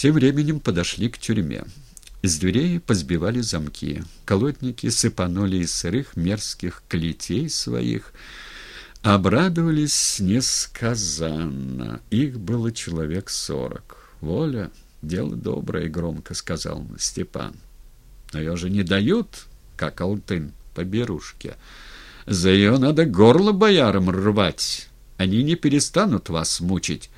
Тем временем подошли к тюрьме. Из дверей позбивали замки. Колодники сыпанули из сырых мерзких клетей своих. Обрадовались несказанно. Их было человек сорок. «Воля, дело доброе», — громко сказал Степан. «Но ее же не дают, как алтын по берушке. За ее надо горло боярам рвать. Они не перестанут вас мучить».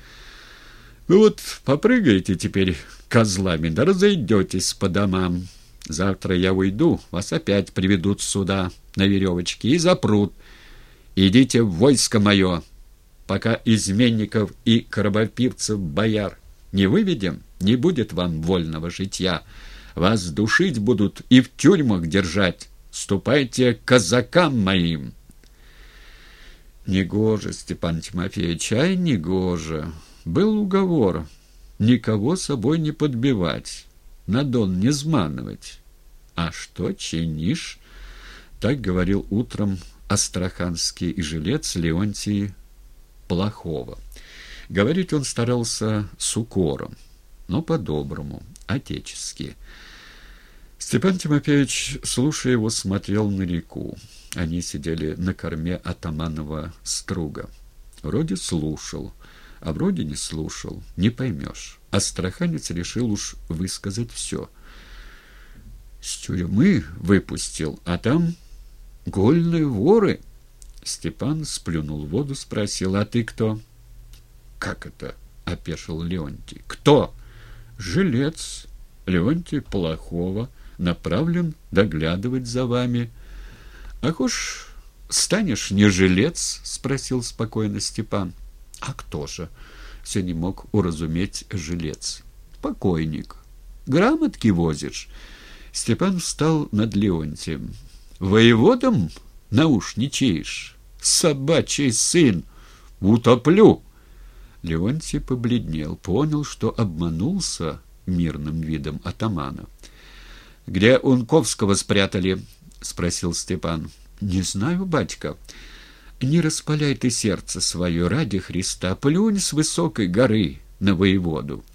Вы вот попрыгаете теперь козлами, да разойдетесь по домам. Завтра я уйду, вас опять приведут сюда на веревочке и запрут. Идите в войско мое, пока изменников и кровопивцев бояр не выведем, не будет вам вольного житья. Вас душить будут и в тюрьмах держать. Ступайте к казакам моим. Негоже, Степан Тимофеевич, ай, негоже. Был уговор никого собой не подбивать, на дон не зманывать. А что чинишь? Так говорил утром астраханский жилец Леонтий Плохого. Говорить он старался с укором, но по-доброму, отечески. Степан Тимофеевич, слушая его, смотрел на реку. Они сидели на корме атаманова струга. Вроде слушал, а вроде не слушал, не поймешь. Астраханец решил уж высказать все. С тюрьмы выпустил, а там гольные воры. Степан сплюнул воду, спросил, а ты кто? Как это? — опешил Леонтий. Кто? Жилец. Леонтий Плохого направлен доглядывать за вами. Ах уж станешь не жилец? — спросил спокойно Степан. — а кто же? Все не мог уразуметь жилец. Покойник. Грамотки возишь. Степан встал над Леонтием. Воеводом наушничаешь? Собачий сын! Утоплю! Леонтий побледнел, понял, что обманулся мирным видом атамана. «Где Унковского спрятали?» — спросил Степан. «Не знаю, батька». Не распаляй ты сердце свое ради Христа, плюнь с высокой горы на воеводу.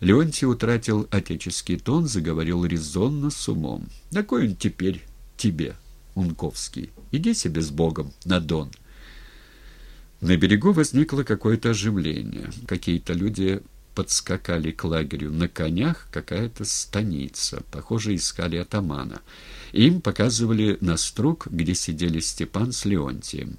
Леонтий утратил отеческий тон, заговорил резонно с умом. На он теперь тебе, Унковский? Иди себе с Богом на Дон. На берегу возникло какое-то оживление. Какие-то люди подскакали к лагерю на конях, какая-то станица. Похоже, искали атамана. Им показывали на струк, где сидели Степан с Леонтием.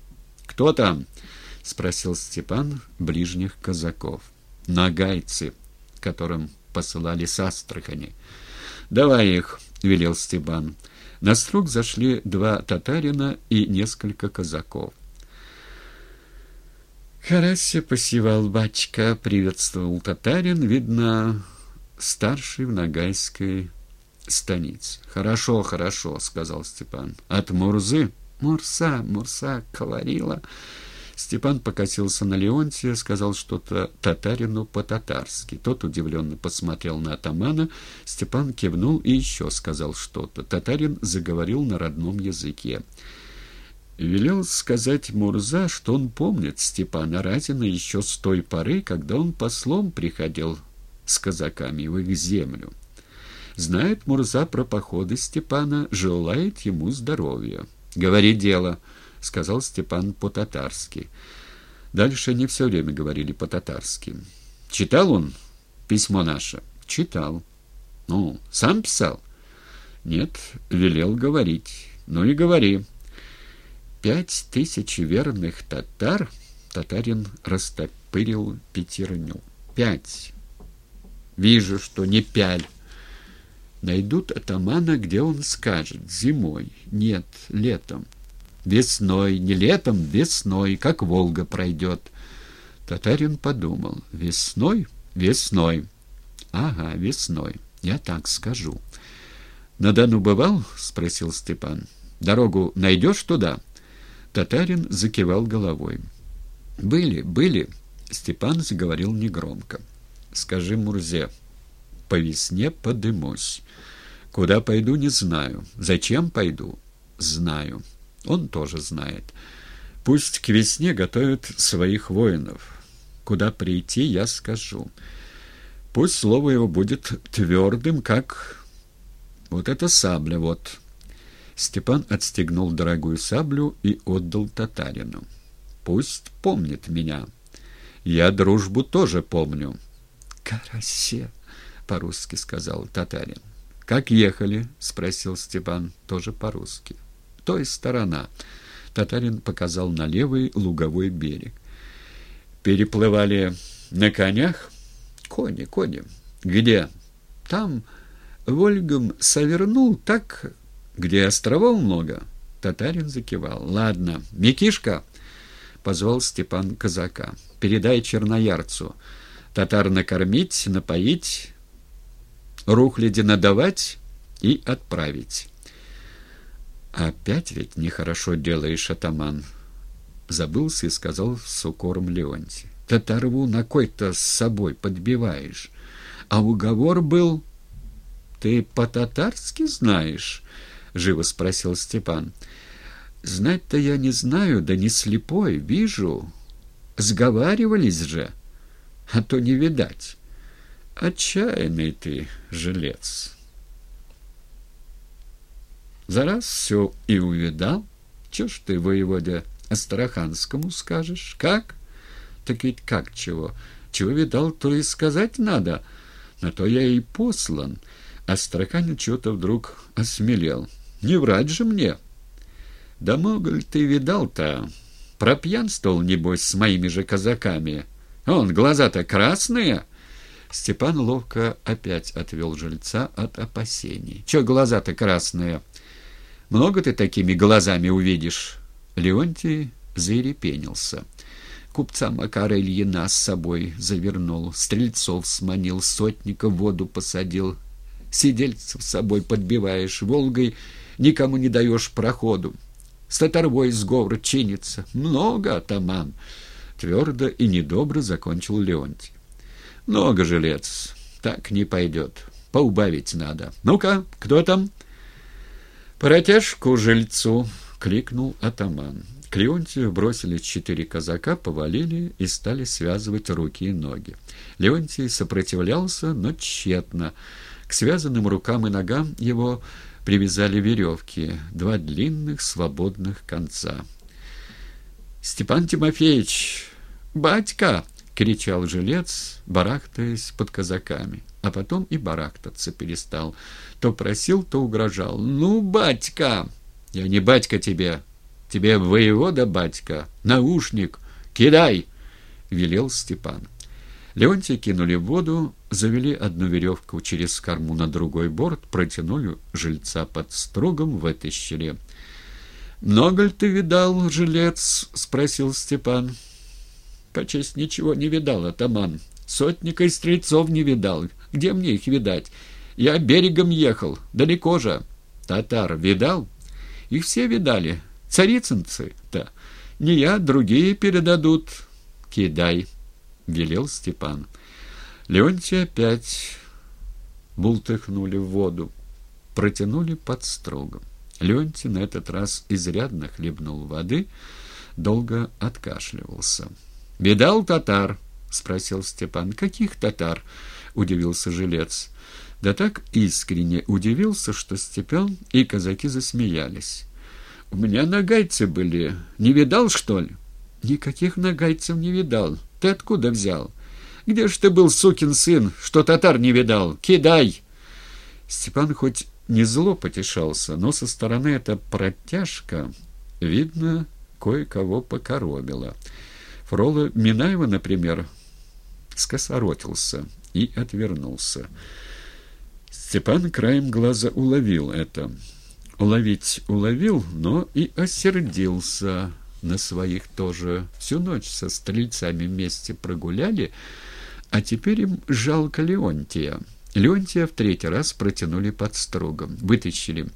«Кто там?» — спросил Степан ближних казаков. «Нагайцы, которым посылали с Астрахани». «Давай их», — велел Степан. На струк зашли два татарина и несколько казаков. «Харася посевал батька», — приветствовал татарин, видно, старший в Нагайской станице. «Хорошо, хорошо», — сказал Степан. «От Мурзы?» «Мурса, Мурса, говорила!» Степан покосился на Леонтия, сказал что-то татарину по-татарски. Тот удивленно посмотрел на атамана. Степан кивнул и еще сказал что-то. Татарин заговорил на родном языке. Велел сказать Мурза, что он помнит Степана Разина еще с той поры, когда он послом приходил с казаками в их землю. Знает Мурза про походы Степана, желает ему здоровья. «Говори дело», — сказал Степан по-татарски. Дальше они все время говорили по-татарски. «Читал он письмо наше?» «Читал». «Ну, сам писал?» «Нет, велел говорить. Ну и говори». «Пять тысяч верных татар...» Татарин растопырил пятерню. «Пять. Вижу, что не пяль». Найдут атамана, где он скажет. Зимой. Нет, летом. Весной. Не летом, весной. Как Волга пройдет. Татарин подумал. Весной? Весной. Ага, весной. Я так скажу. На Дону бывал? Спросил Степан. Дорогу найдешь туда? Татарин закивал головой. Были, были. Степан заговорил негромко. Скажи Мурзе, по весне подымусь. Куда пойду, не знаю. Зачем пойду? Знаю. Он тоже знает. Пусть к весне готовят своих воинов. Куда прийти, я скажу. Пусть слово его будет твердым, как вот эта сабля вот. Степан отстегнул дорогую саблю и отдал татарину. Пусть помнит меня. Я дружбу тоже помню. Карасе, по-русски сказал татарин. Как ехали? спросил Степан, тоже по-русски. То есть сторона. Татарин показал на левый луговой берег. Переплывали на конях? Кони, кони. Где? Там Вольгом совернул так, где островов много. Татарин закивал. Ладно, Микишка, позвал Степан казака. Передай черноярцу. Татар накормить, напоить, рухляди надавать и отправить. «Опять ведь нехорошо делаешь, атаман!» Забылся и сказал с укором Леонтий. «Татарву на кой-то с собой подбиваешь. А уговор был...» «Ты по-татарски знаешь?» — живо спросил Степан. «Знать-то я не знаю, да не слепой, вижу. Сговаривались же, а то не видать. Отчаянный ты, жилец!» За раз все и увидал. Че ж ты, воеводе, Астраханскому скажешь? Как? Так ведь как чего? Чего видал, то и сказать надо. На то я и послан. Астраханин что-то вдруг осмелел. Не врать же мне. Да много ли ты видал-то? Пропьянствовал, небось, с моими же казаками. Он, глаза-то красные. Степан ловко опять отвел жильца от опасений. Че глаза-то красные? Много ты такими глазами увидишь?» Леонтий заерепенился. Купца Макара Ильина с собой завернул, стрельцов сманил, сотника в воду посадил, сидельцев с собой подбиваешь, Волгой никому не даешь проходу. С татарвой сговор чинится. Много, атаман!» Твердо и недобро закончил Леонтий. «Много, жилец. Так не пойдет. Поубавить надо. Ну-ка, кто там?» «Протяжку жильцу!» — кликнул атаман. К Леонтию бросили четыре казака, повалили и стали связывать руки и ноги. Леонтий сопротивлялся, но тщетно. К связанным рукам и ногам его привязали веревки, два длинных свободных конца. «Степан Тимофеевич! Батька!» — кричал жилец, барахтаясь под казаками а потом и барахтаться перестал. То просил, то угрожал. «Ну, батька!» «Я не батька тебе, тебе воевода батька, наушник, кидай!» — велел Степан. Леонтия кинули в воду, завели одну веревку через корму на другой борт, протянули жильца под строгом, вытащили. «Много ли ты видал, жилец?» — спросил Степан. «По честь ничего не видал, атаман. Сотника и стрельцов не видал. Где мне их видать? Я берегом ехал, далеко же. Татар видал? Их все видали. Царицынцы-то. Не я, другие передадут. Кидай, велел Степан. Леонтий опять бултыхнули в воду, протянули под строгом. Леонтий на этот раз изрядно хлебнул воды, долго откашливался. «Видал татар?» — спросил Степан. «Каких татар?» — удивился жилец. Да так искренне удивился, что Степан и казаки засмеялись. «У меня нагайцы были. Не видал, что ли?» «Никаких нагайцев не видал. Ты откуда взял? Где ж ты был, сукин сын, что татар не видал? Кидай!» Степан хоть не зло потешался, но со стороны эта протяжка, видно, кое-кого покоробила. Фрола Минаева, например, скосоротился и отвернулся. Степан краем глаза уловил это. Уловить уловил, но и осердился на своих тоже. Всю ночь со стрельцами вместе прогуляли, а теперь им жалко Леонтия. Леонтия в третий раз протянули под строгом, вытащили.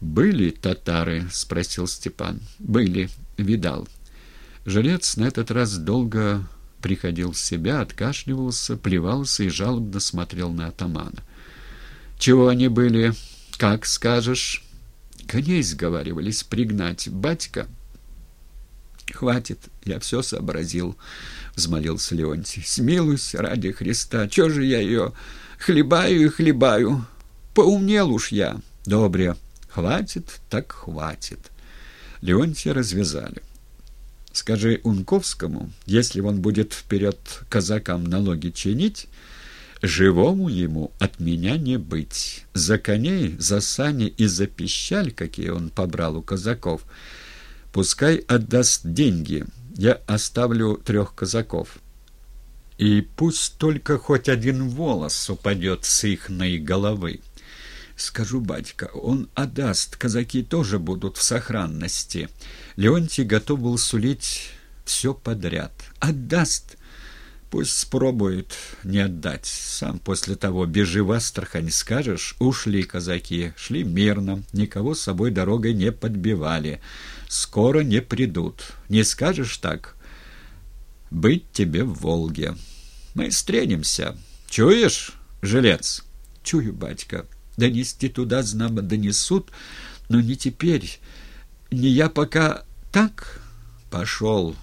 «Были татары?» — спросил Степан. «Были. Видал». Жилец на этот раз долго приходил в себя, откашливался, плевался и жалобно смотрел на атамана. «Чего они были? Как скажешь?» «Коней сговаривались пригнать. Батька!» «Хватит, я все сообразил», — взмолился Леонтий. «Смилуйся ради Христа, чего же я ее хлебаю и хлебаю? Поумнел уж я». «Добре, хватит, так хватит». Леонтия развязали. «Скажи Унковскому, если он будет вперед казакам налоги чинить, живому ему от меня не быть. За коней, за сани и за пищаль, какие он побрал у казаков, пускай отдаст деньги. Я оставлю трех казаков. И пусть только хоть один волос упадет с ихной головы. Скажу, батька, он отдаст, казаки тоже будут в сохранности. Леонтий готов был сулить все подряд. Отдаст! Пусть спробует не отдать. Сам после того бежи в Астрахань, скажешь, ушли казаки, шли мирно, никого с собой дорогой не подбивали. Скоро не придут. Не скажешь так? Быть тебе в Волге. Мы встретимся. Чуешь, жилец? Чую, батька. Донести туда знамо донесут, но не теперь. Не я пока так пошел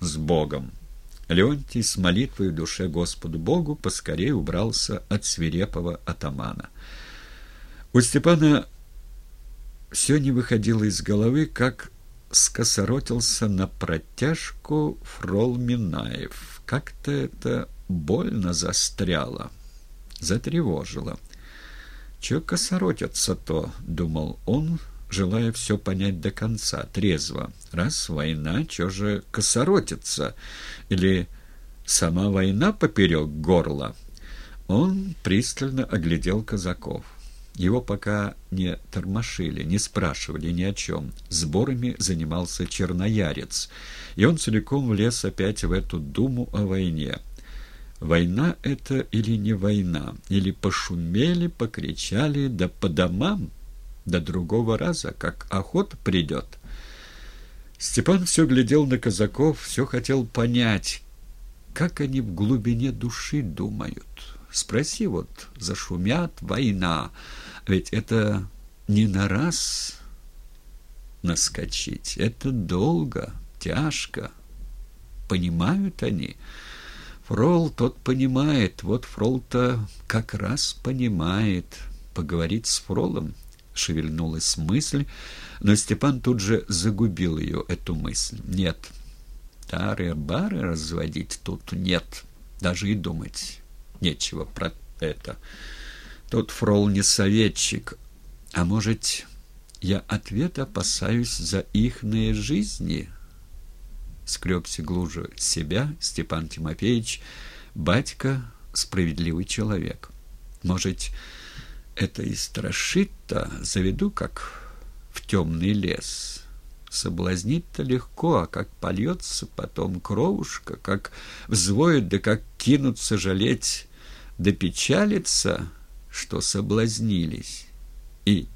с Богом. Леонтий с молитвой в душе Господу Богу поскорее убрался от свирепого атамана. У Степана все не выходило из головы, как скосоротился на протяжку Фрол Минаев. Как-то это больно застряло, затревожило. «Чего косоротятся-то?» — думал он, желая все понять до конца, трезво. «Раз война, чего же косоротится? Или сама война поперек горла?» Он пристально оглядел казаков. Его пока не тормошили, не спрашивали ни о чем. Сборами занимался черноярец, и он целиком влез опять в эту думу о войне. Война это или не война? Или пошумели, покричали, да по домам? До другого раза, как охота придет. Степан все глядел на казаков, все хотел понять, как они в глубине души думают. Спроси вот, зашумят война, ведь это не на раз наскочить, это долго, тяжко. Понимают они? Фрол тот понимает, вот Фрол-то как раз понимает. Поговорить с Фролом шевельнулась мысль, но Степан тут же загубил ее, эту мысль. Нет, тары-бары разводить тут нет, даже и думать нечего про это. Тот Фрол не советчик, а может, я ответ опасаюсь за ихные жизни?» Скребся глуже себя Степан Тимофеевич, батька справедливый человек. Может, это и страшит-то, заведу как в темный лес. Соблазнить-то легко, а как польется потом кровушка, как взвоет, да как кинутся жалеть, да печалиться, что соблазнились. И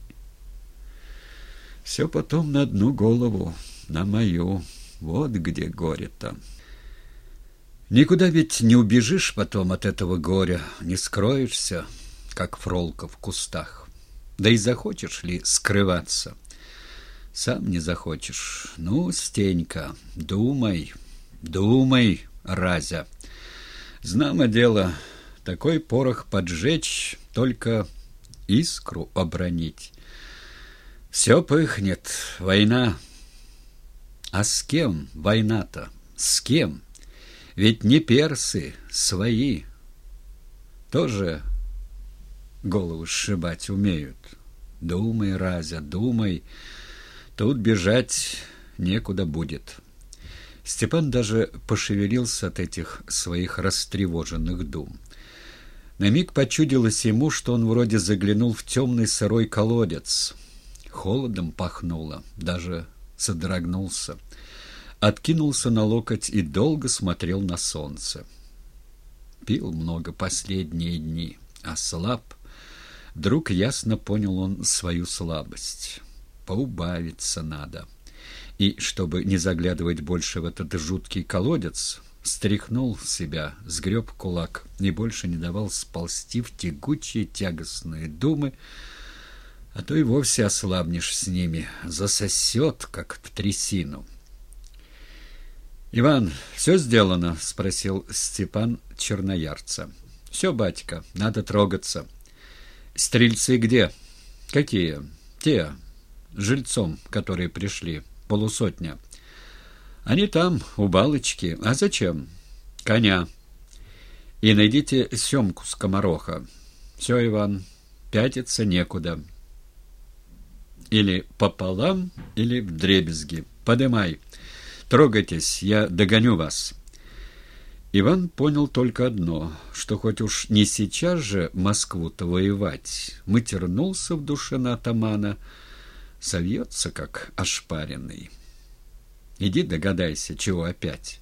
все потом на одну голову, на мою. Вот где горе-то. Никуда ведь не убежишь потом от этого горя, не скроешься, как фролка в кустах. Да и захочешь ли скрываться? Сам не захочешь. Ну, Стенька, думай, думай, разя. Знамо дело, такой порох поджечь, только искру обронить. Все пыхнет, война, а с кем война-то? С кем? Ведь не персы, свои. Тоже голову сшибать умеют. Думай, Разя, думай. Тут бежать некуда будет. Степан даже пошевелился от этих своих растревоженных дум. На миг почудилось ему, что он вроде заглянул в темный сырой колодец. Холодом пахнуло, даже содрогнулся, откинулся на локоть и долго смотрел на солнце. Пил много последние дни, а слаб. Вдруг ясно понял он свою слабость. Поубавиться надо. И, чтобы не заглядывать больше в этот жуткий колодец, стряхнул себя, сгреб кулак и больше не давал сползти в тягучие тягостные думы, а то и вовсе ослабнешь с ними, засосет, как в трясину. «Иван, все сделано?» — спросил Степан Черноярца. «Все, батька, надо трогаться». «Стрельцы где?» «Какие?» «Те, жильцом, которые пришли, полусотня». «Они там, у балочки. А зачем?» «Коня. И найдите семку комароха. Все, Иван, пятиться некуда. Или пополам, или в дребезги. Подымай». Трогайтесь, я догоню вас». Иван понял только одно, что хоть уж не сейчас же Москву-то воевать, матернулся в душе на атамана, совьется, как ошпаренный. Иди догадайся, чего опять.